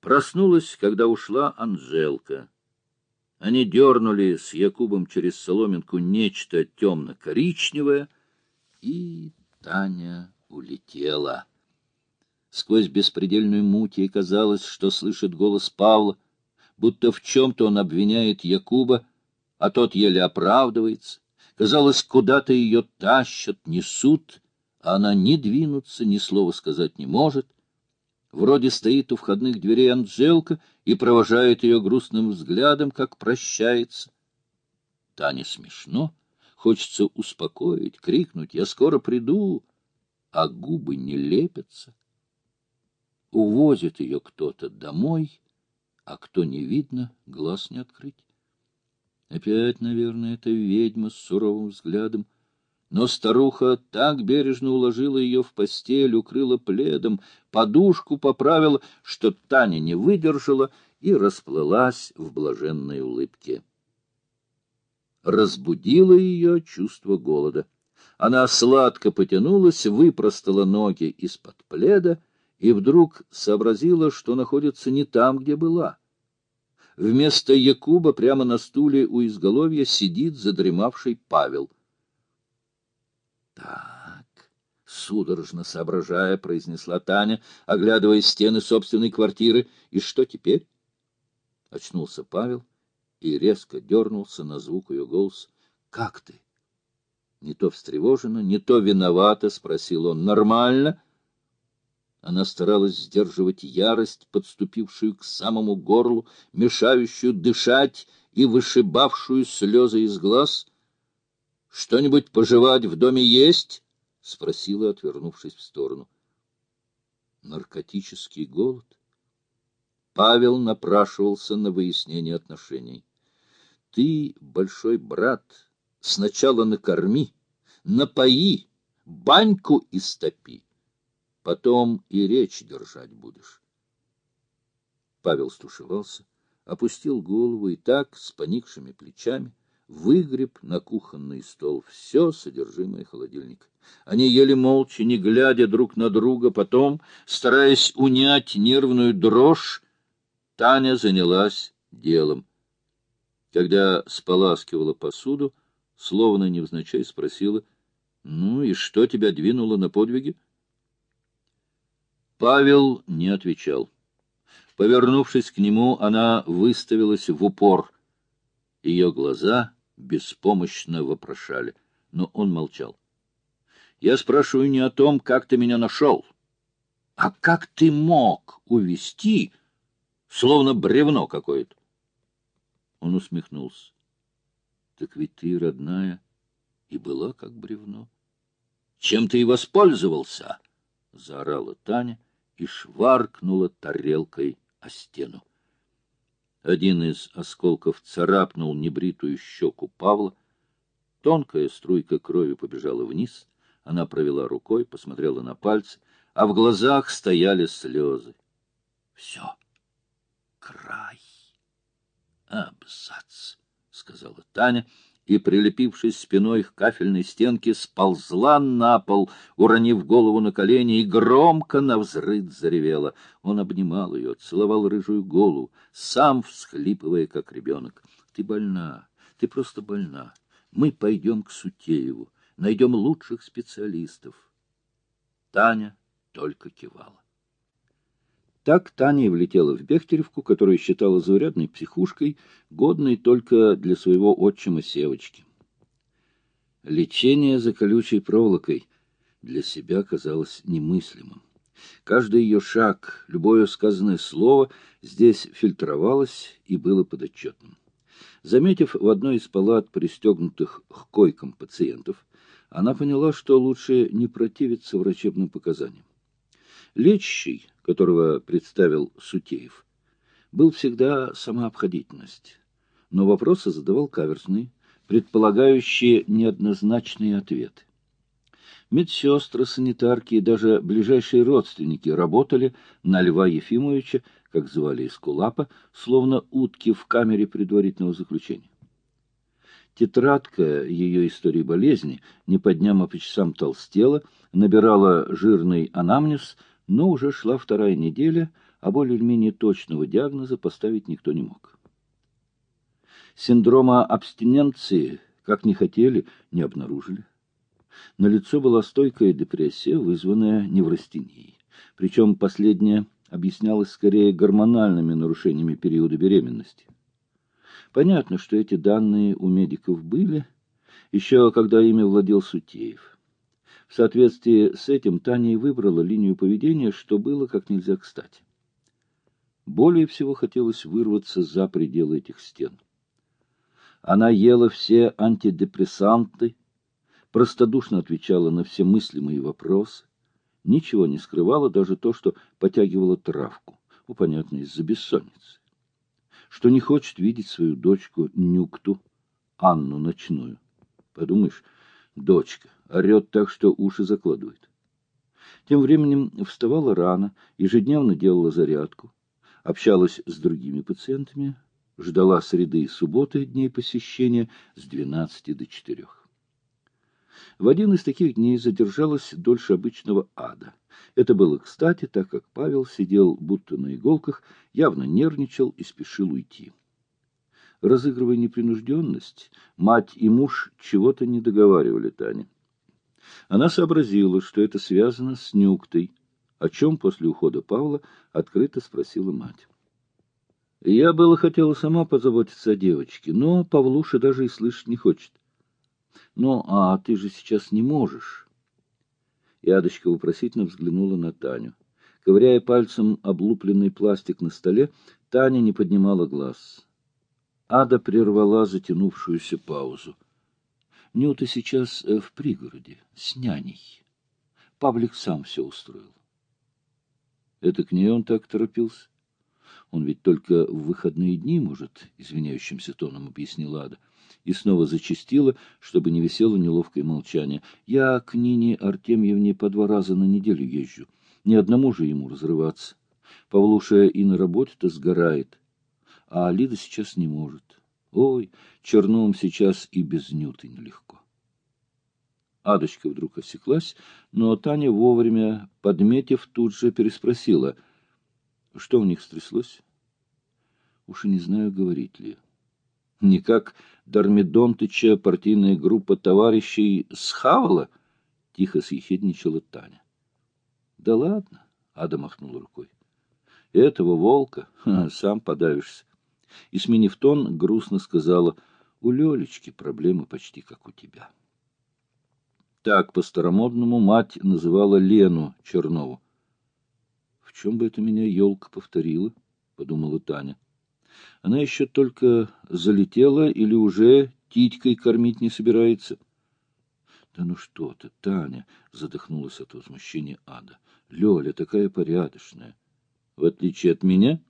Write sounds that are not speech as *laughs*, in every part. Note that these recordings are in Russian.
Проснулась, когда ушла Анжелка. Они дернули с Якубом через соломинку нечто темно-коричневое, и Таня улетела. Сквозь беспредельную муть ей казалось, что слышит голос Павла, будто в чем-то он обвиняет Якуба, а тот еле оправдывается. Казалось, куда-то ее тащат, несут, а она ни двинуться, ни слова сказать не может. Вроде стоит у входных дверей Анжелка и провожает ее грустным взглядом, как прощается. Тане смешно, хочется успокоить, крикнуть «Я скоро приду!», а губы не лепятся. Увозит ее кто-то домой, а кто не видно, глаз не открыть. Опять, наверное, это ведьма с суровым взглядом. Но старуха так бережно уложила ее в постель, укрыла пледом, подушку поправила, что Таня не выдержала и расплылась в блаженной улыбке. Разбудило ее чувство голода. Она сладко потянулась, выпростала ноги из-под пледа и вдруг сообразила, что находится не там, где была. Вместо Якуба прямо на стуле у изголовья сидит задремавший Павел. «Так», — судорожно соображая, произнесла Таня, оглядывая стены собственной квартиры. «И что теперь?» Очнулся Павел и резко дернулся на звук ее голоса. «Как ты?» Не то встревоженно, не то виновато, — спросил он. — Нормально? Она старалась сдерживать ярость, подступившую к самому горлу, мешающую дышать и вышибавшую слезы из глаз. — Что-нибудь пожевать в доме есть? — спросила, отвернувшись в сторону. Наркотический голод. Павел напрашивался на выяснение отношений. — Ты, большой брат, сначала накорми, напои, баньку истопи потом и речь держать будешь. Павел стушевался, опустил голову и так, с поникшими плечами, выгреб на кухонный стол все содержимое холодильника. Они ели молча, не глядя друг на друга, потом, стараясь унять нервную дрожь, Таня занялась делом. Когда споласкивала посуду, словно невзначай спросила, «Ну и что тебя двинуло на подвиги?» Павел не отвечал. Повернувшись к нему, она выставилась в упор. Ее глаза беспомощно вопрошали, но он молчал. — Я спрашиваю не о том, как ты меня нашел, а как ты мог увести, словно бревно какое-то. Он усмехнулся. — Так ведь ты, родная, и была как бревно. — Чем ты и воспользовался? — заорала Таня и шваркнула тарелкой о стену. Один из осколков царапнул небритую щеку Павла. Тонкая струйка крови побежала вниз. Она провела рукой, посмотрела на пальцы, а в глазах стояли слезы. Все. Край. Абзац, — сказала Таня, — и, прилепившись спиной к кафельной стенке, сползла на пол, уронив голову на колени, и громко навзрыд заревела. Он обнимал ее, целовал рыжую голову, сам всхлипывая, как ребенок. — Ты больна, ты просто больна. Мы пойдем к Сутееву, найдем лучших специалистов. Таня только кивала. Так Таня и влетела в Бехтеревку, которую считала заурядной психушкой, годной только для своего отчима Севочки. Лечение за колючей проволокой для себя казалось немыслимым. Каждый ее шаг, любое сказанное слово здесь фильтровалось и было подотчетным. Заметив в одной из палат пристегнутых к койкам пациентов, она поняла, что лучше не противиться врачебным показаниям. Лечащий, которого представил Сутеев, был всегда самообходительность, но вопросы задавал каверзные, предполагающие неоднозначные ответы. Медсестры, санитарки и даже ближайшие родственники работали на Льва Ефимовича, как звали Искулапа, словно утки в камере предварительного заключения. Тетрадка ее истории болезни не по дням, а по часам толстела, набирала жирный анамнез — но уже шла вторая неделя, а более или менее точного диагноза поставить никто не мог. Синдрома абстиненции, как не хотели, не обнаружили. На лицо была стойкая депрессия, вызванная неврастенией. Причем последняя объяснялась скорее гормональными нарушениями периода беременности. Понятно, что эти данные у медиков были, еще когда ими владел Сутеев. В соответствии с этим Таня и выбрала линию поведения, что было как нельзя кстати. Более всего хотелось вырваться за пределы этих стен. Она ела все антидепрессанты, простодушно отвечала на все мыслимые вопросы, ничего не скрывала, даже то, что потягивала травку, ну, понятно, из-за бессонницы, что не хочет видеть свою дочку Нюкту, Анну Ночную. Подумаешь, дочка орет так, что уши закладывает. Тем временем вставала рано, ежедневно делала зарядку, общалась с другими пациентами, ждала среды и субботы дней посещения с 12 до 4. В один из таких дней задержалась дольше обычного ада. Это было кстати, так как Павел сидел будто на иголках, явно нервничал и спешил уйти. Разыгрывая непринужденность, мать и муж чего-то не договаривали Тане. Она сообразила, что это связано с Нюктой, о чем после ухода Павла открыто спросила мать. Я было хотела сама позаботиться о девочке, но Павлуша даже и слышать не хочет. Ну, а ты же сейчас не можешь. И Адочка вопросительно взглянула на Таню. Ковыряя пальцем облупленный пластик на столе, Таня не поднимала глаз. Ада прервала затянувшуюся паузу. Нюта сейчас э, в пригороде, с няней. Павлик сам все устроил. Это к ней он так торопился? Он ведь только в выходные дни может, извиняющимся тоном объяснила Ада. И снова зачастила, чтобы не висело неловкое молчание. Я к Нине Артемьевне по два раза на неделю езжу. Ни одному же ему разрываться. Павлуша и на работе-то сгорает, а Лида сейчас не может. Ой, черном сейчас и без нюты нелегко. Адочка вдруг осеклась, но Таня вовремя, подметив, тут же переспросила — что у них стряслось? Уж и не знаю, говорить ли. Никак Дармидонтыча партийная группа товарищей схавала? Тихо съехидничала Таня. Да ладно, Ада махнула рукой. Этого волка ха, сам подавишься. И, сменив тон, грустно сказала, у Лелечки проблемы почти как у тебя. Так по-старомодному мать называла Лену Чернову. В чем бы это меня елка повторила? — подумала Таня. Она еще только залетела или уже титькой кормить не собирается? — Да ну что ты, Таня! — задохнулась от возмущения Ада. — Лёля такая порядочная. В отличие от меня...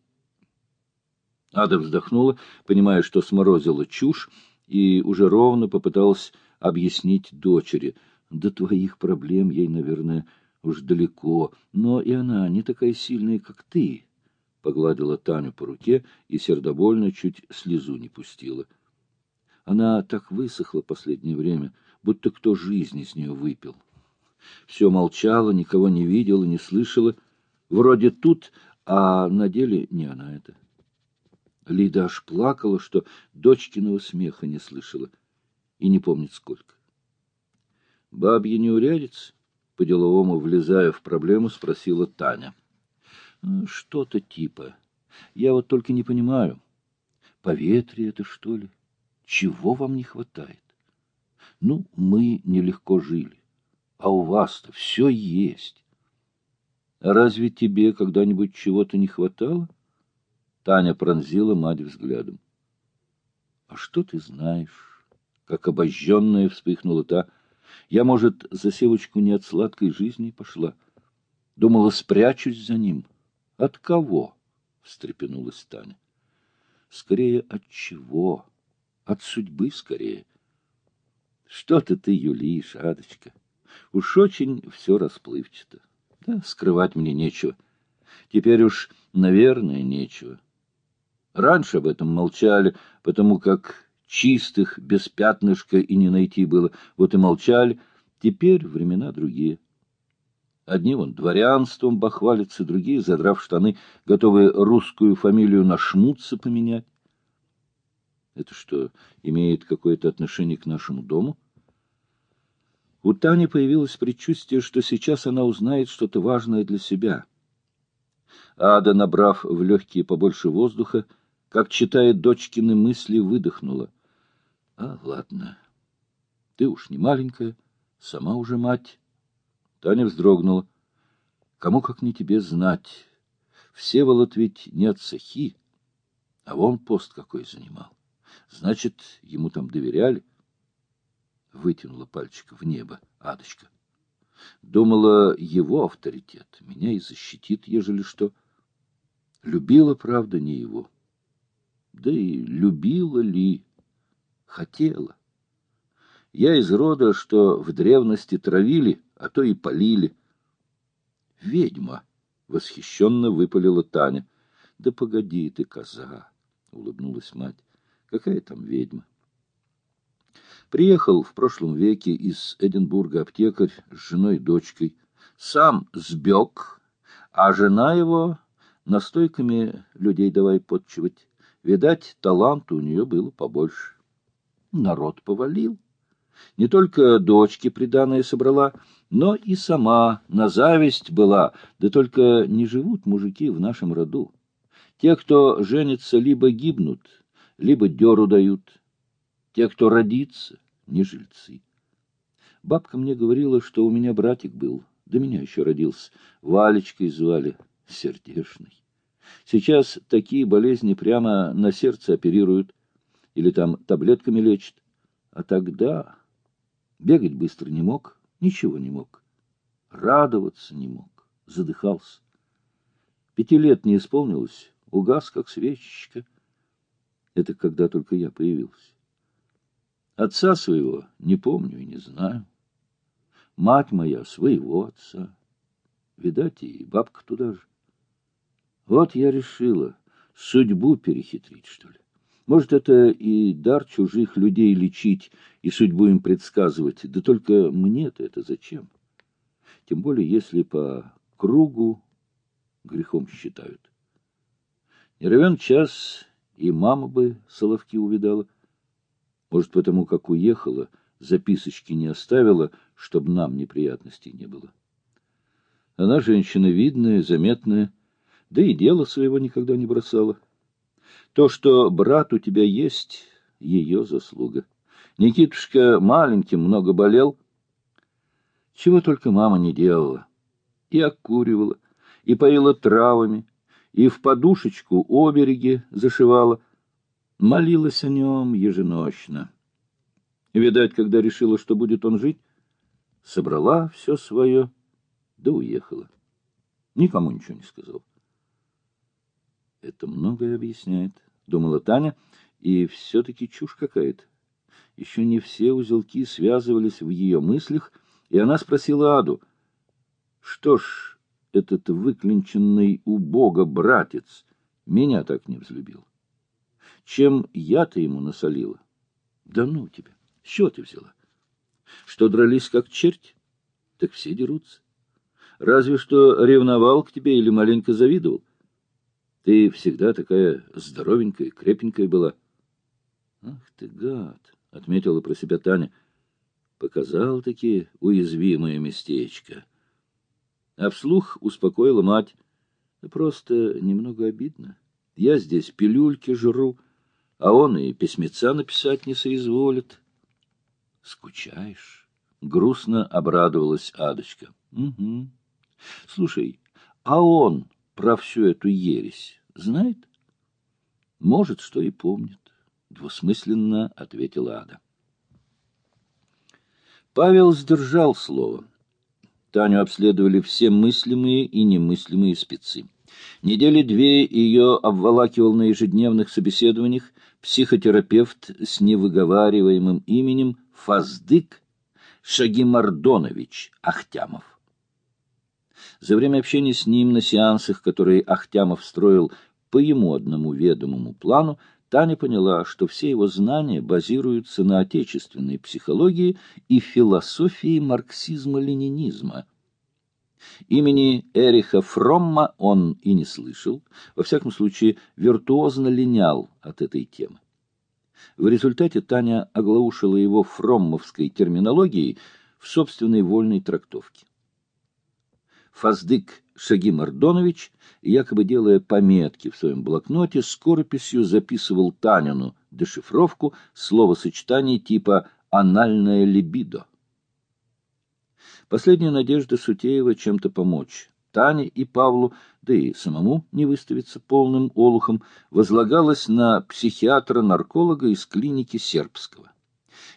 Ада вздохнула, понимая, что сморозила чушь, и уже ровно попыталась объяснить дочери. До твоих проблем ей, наверное, уж далеко, но и она не такая сильная, как ты, — погладила Таню по руке и сердобольно чуть слезу не пустила. Она так высохла последнее время, будто кто жизнь из нее выпил. Все молчала, никого не видела, не слышала. Вроде тут, а на деле не она это. Лида аж плакала, что дочкиного смеха не слышала и не помнит сколько. Бабья не по-деловому влезая в проблему, спросила Таня. «Ну, «Что-то типа. Я вот только не понимаю. Поветрие это, что ли? Чего вам не хватает? Ну, мы нелегко жили, а у вас-то все есть. А разве тебе когда-нибудь чего-то не хватало?» Таня пронзила мать взглядом. «А что ты знаешь?» Как обожженная вспыхнула та — я, может, за севочку не от сладкой жизни пошла. Думала, спрячусь за ним. От кого? — встрепенулась Таня. Скорее, от чего? От судьбы скорее. Что-то ты юлишь, Адочка. Уж очень все расплывчато. Да, скрывать мне нечего. Теперь уж, наверное, нечего. Раньше об этом молчали, потому как чистых, без пятнышка и не найти было. Вот и молчали. Теперь времена другие. Одни вон дворянством бахвалятся, другие, задрав штаны, готовы русскую фамилию на шмутца поменять. Это что, имеет какое-то отношение к нашему дому? У Тани появилось предчувствие, что сейчас она узнает что-то важное для себя. Ада, набрав в легкие побольше воздуха, как читает дочкины мысли, выдохнула. — А, ладно, ты уж не маленькая, сама уже мать. Таня вздрогнула. Кому, как не тебе, знать. Всеволод ведь не от сахи, а вон пост какой занимал. Значит, ему там доверяли. Вытянула пальчик в небо Адочка. Думала, его авторитет меня и защитит, ежели что. Любила, правда, не его. Да и любила ли, хотела. Я из рода, что в древности травили, а то и полили. «Ведьма!» — восхищенно выпалила Таня. «Да погоди ты, коза!» — улыбнулась мать. «Какая там ведьма?» Приехал в прошлом веке из Эдинбурга аптекарь с женой и дочкой. Сам сбег, а жена его настойками людей давай подчивать. Видать, таланта у нее было побольше. Народ повалил. Не только дочки приданое собрала, но и сама на зависть была, да только не живут мужики в нашем роду. Те, кто женится, либо гибнут, либо деру дают. Те, кто родится, не жильцы. Бабка мне говорила, что у меня братик был, до меня еще родился, Валечкой звали, сердешный. Сейчас такие болезни прямо на сердце оперируют или там таблетками лечат. А тогда бегать быстро не мог, ничего не мог. Радоваться не мог, задыхался. Пяти лет не исполнилось, угас, как свечечка. Это когда только я появился. Отца своего не помню и не знаю. Мать моя своего отца. Видать, и бабка туда же. Вот я решила судьбу перехитрить, что ли. Может, это и дар чужих людей лечить, и судьбу им предсказывать. Да только мне-то это зачем? Тем более, если по кругу грехом считают. Не равен час, и мама бы соловки увидала. Может, потому как уехала, записочки не оставила, чтобы нам неприятностей не было. Она женщина видная, заметная, да и дело своего никогда не бросала. То, что брат у тебя есть, ее заслуга. Никитушка маленьким много болел. Чего только мама не делала. И окуривала, и поила травами, и в подушечку обереги зашивала. Молилась о нем еженочно. Видать, когда решила, что будет он жить, собрала все свое, да уехала. Никому ничего не сказал. Это многое объясняет, — думала Таня, — и все-таки чушь какая-то. Еще не все узелки связывались в ее мыслях, и она спросила Аду, что ж этот выклинченный Бога братец меня так не взлюбил? Чем я-то ему насолила? Да ну тебя, что ты взяла? Что дрались как черт? Так все дерутся. Разве что ревновал к тебе или маленько завидовал. Ты всегда такая здоровенькая, крепенькая была. — Ах ты, гад! — отметила про себя Таня. Показал таки уязвимое местечко. А вслух успокоила мать. Да просто немного обидно. Я здесь пилюльки жру, а он и письмеца написать не соизволит. — Скучаешь? — грустно обрадовалась Адочка. — Угу. Слушай, а он про всю эту ересь знает? Может, что и помнит, — двусмысленно ответила Ада. Павел сдержал слово. Таню обследовали все мыслимые и немыслимые спецы. Недели две ее обволакивал на ежедневных собеседованиях психотерапевт с невыговариваемым именем Фаздык Шагимардонович Ахтямов. За время общения с ним на сеансах, которые Ахтямов строил по ему одному ведомому плану, Таня поняла, что все его знания базируются на отечественной психологии и философии марксизма-ленинизма. Имени Эриха Фромма он и не слышал, во всяком случае виртуозно линял от этой темы. В результате Таня оглаушила его фроммовской терминологией в собственной вольной трактовке. Фаздык Шагим Ардонович, якобы делая пометки в своем блокноте, скорописью записывал Танину дешифровку словосочетаний типа «анальная либидо». Последняя надежда Сутеева чем-то помочь Тане и Павлу, да и самому не выставиться полным олухом, возлагалась на психиатра-нарколога из клиники Сербского.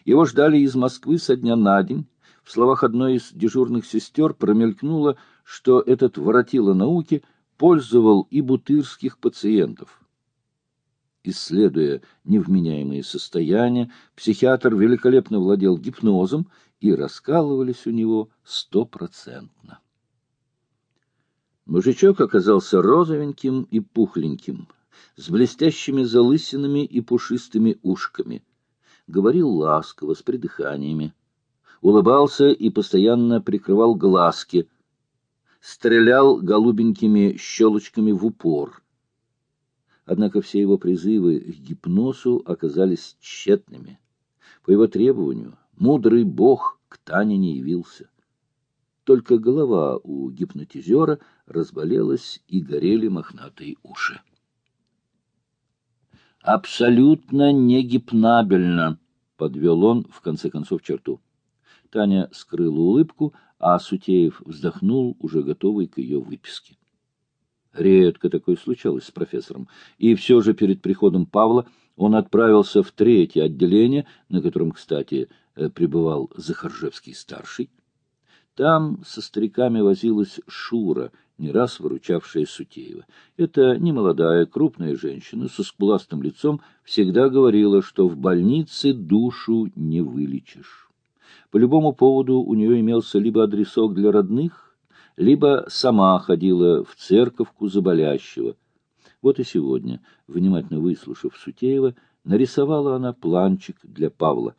Его ждали из Москвы со дня на день. В словах одной из дежурных сестер промелькнуло, что этот воротило науки пользовал и бутырских пациентов. Исследуя невменяемые состояния, психиатр великолепно владел гипнозом и раскалывались у него стопроцентно. Мужичок оказался розовеньким и пухленьким, с блестящими залысинами и пушистыми ушками. Говорил ласково, с придыханиями. Улыбался и постоянно прикрывал глазки. Стрелял голубенькими щелочками в упор. Однако все его призывы к гипнозу оказались тщетными. По его требованию мудрый бог к Тане не явился. Только голова у гипнотизера разболелась и горели мохнатые уши. «Абсолютно не гипнабельно», — подвел он в конце концов черту. Таня скрыла улыбку, а Сутеев вздохнул, уже готовый к ее выписке. Редко такое случалось с профессором, и все же перед приходом Павла он отправился в третье отделение, на котором, кстати, э, пребывал Захаржевский-старший. Там со стариками возилась Шура, не раз выручавшая Сутеева. Эта немолодая, крупная женщина со скуластым лицом всегда говорила, что в больнице душу не вылечишь. По любому поводу у нее имелся либо адресок для родных, либо сама ходила в церковку заболящего. Вот и сегодня, внимательно выслушав Сутеева, нарисовала она планчик для Павла.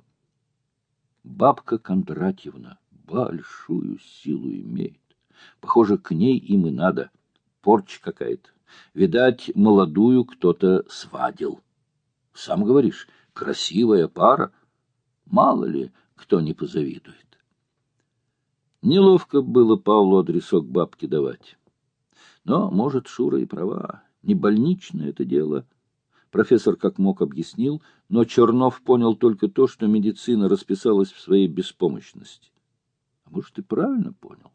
Бабка Кондратьевна большую силу имеет. Похоже, к ней им и надо. Порча какая-то. Видать, молодую кто-то свадил. Сам говоришь, красивая пара. Мало ли, кто не позавидует. Неловко было Павлу адресок бабки давать. Но, может, Шура и права. Не больничное это дело. Профессор как мог объяснил, но Чернов понял только то, что медицина расписалась в своей беспомощности. А может, и правильно понял.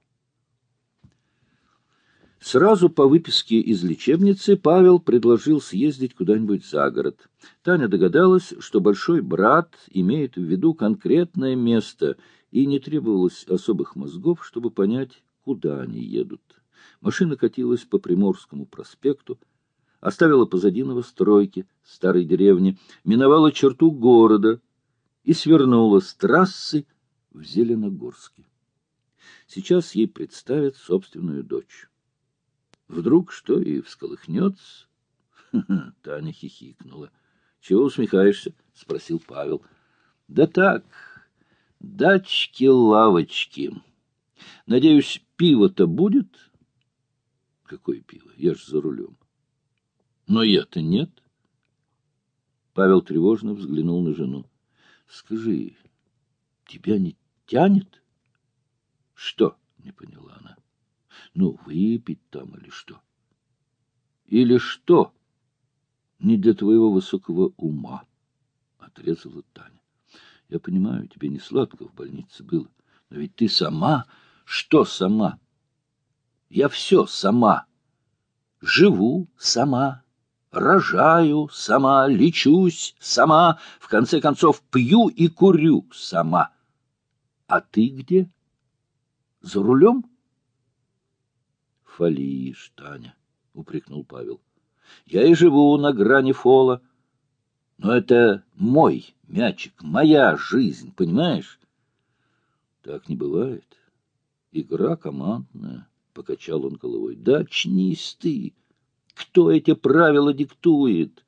Сразу по выписке из лечебницы Павел предложил съездить куда-нибудь за город. Таня догадалась, что большой брат имеет в виду конкретное место, и не требовалось особых мозгов, чтобы понять, куда они едут. Машина катилась по Приморскому проспекту, оставила позади новостройки, старой деревни, миновала черту города и свернула с трассы в Зеленогорске. Сейчас ей представят собственную дочь. Вдруг что и всколыхнется? *laughs* Таня хихикнула. — Чего усмехаешься? — спросил Павел. — Да так, дачки-лавочки. Надеюсь, пиво-то будет? — Какое пиво? Я ж за рулем. — Но я-то нет. Павел тревожно взглянул на жену. — Скажи, тебя не тянет? Что? Не поняла она. Ну, выпить там или что? Или что? Не для твоего высокого ума, отрезала Таня. Я понимаю, тебе не сладко в больнице было, но ведь ты сама... Что сама? Я все сама. Живу сама, рожаю сама, лечусь сама, в конце концов пью и курю сама. А ты где? — за рулем? — Фалишь, Таня, — упрекнул Павел. — Я и живу на грани фола. Но это мой мячик, моя жизнь, понимаешь? — Так не бывает. Игра командная, — покачал он головой. — Да очнись ты! Кто эти правила диктует?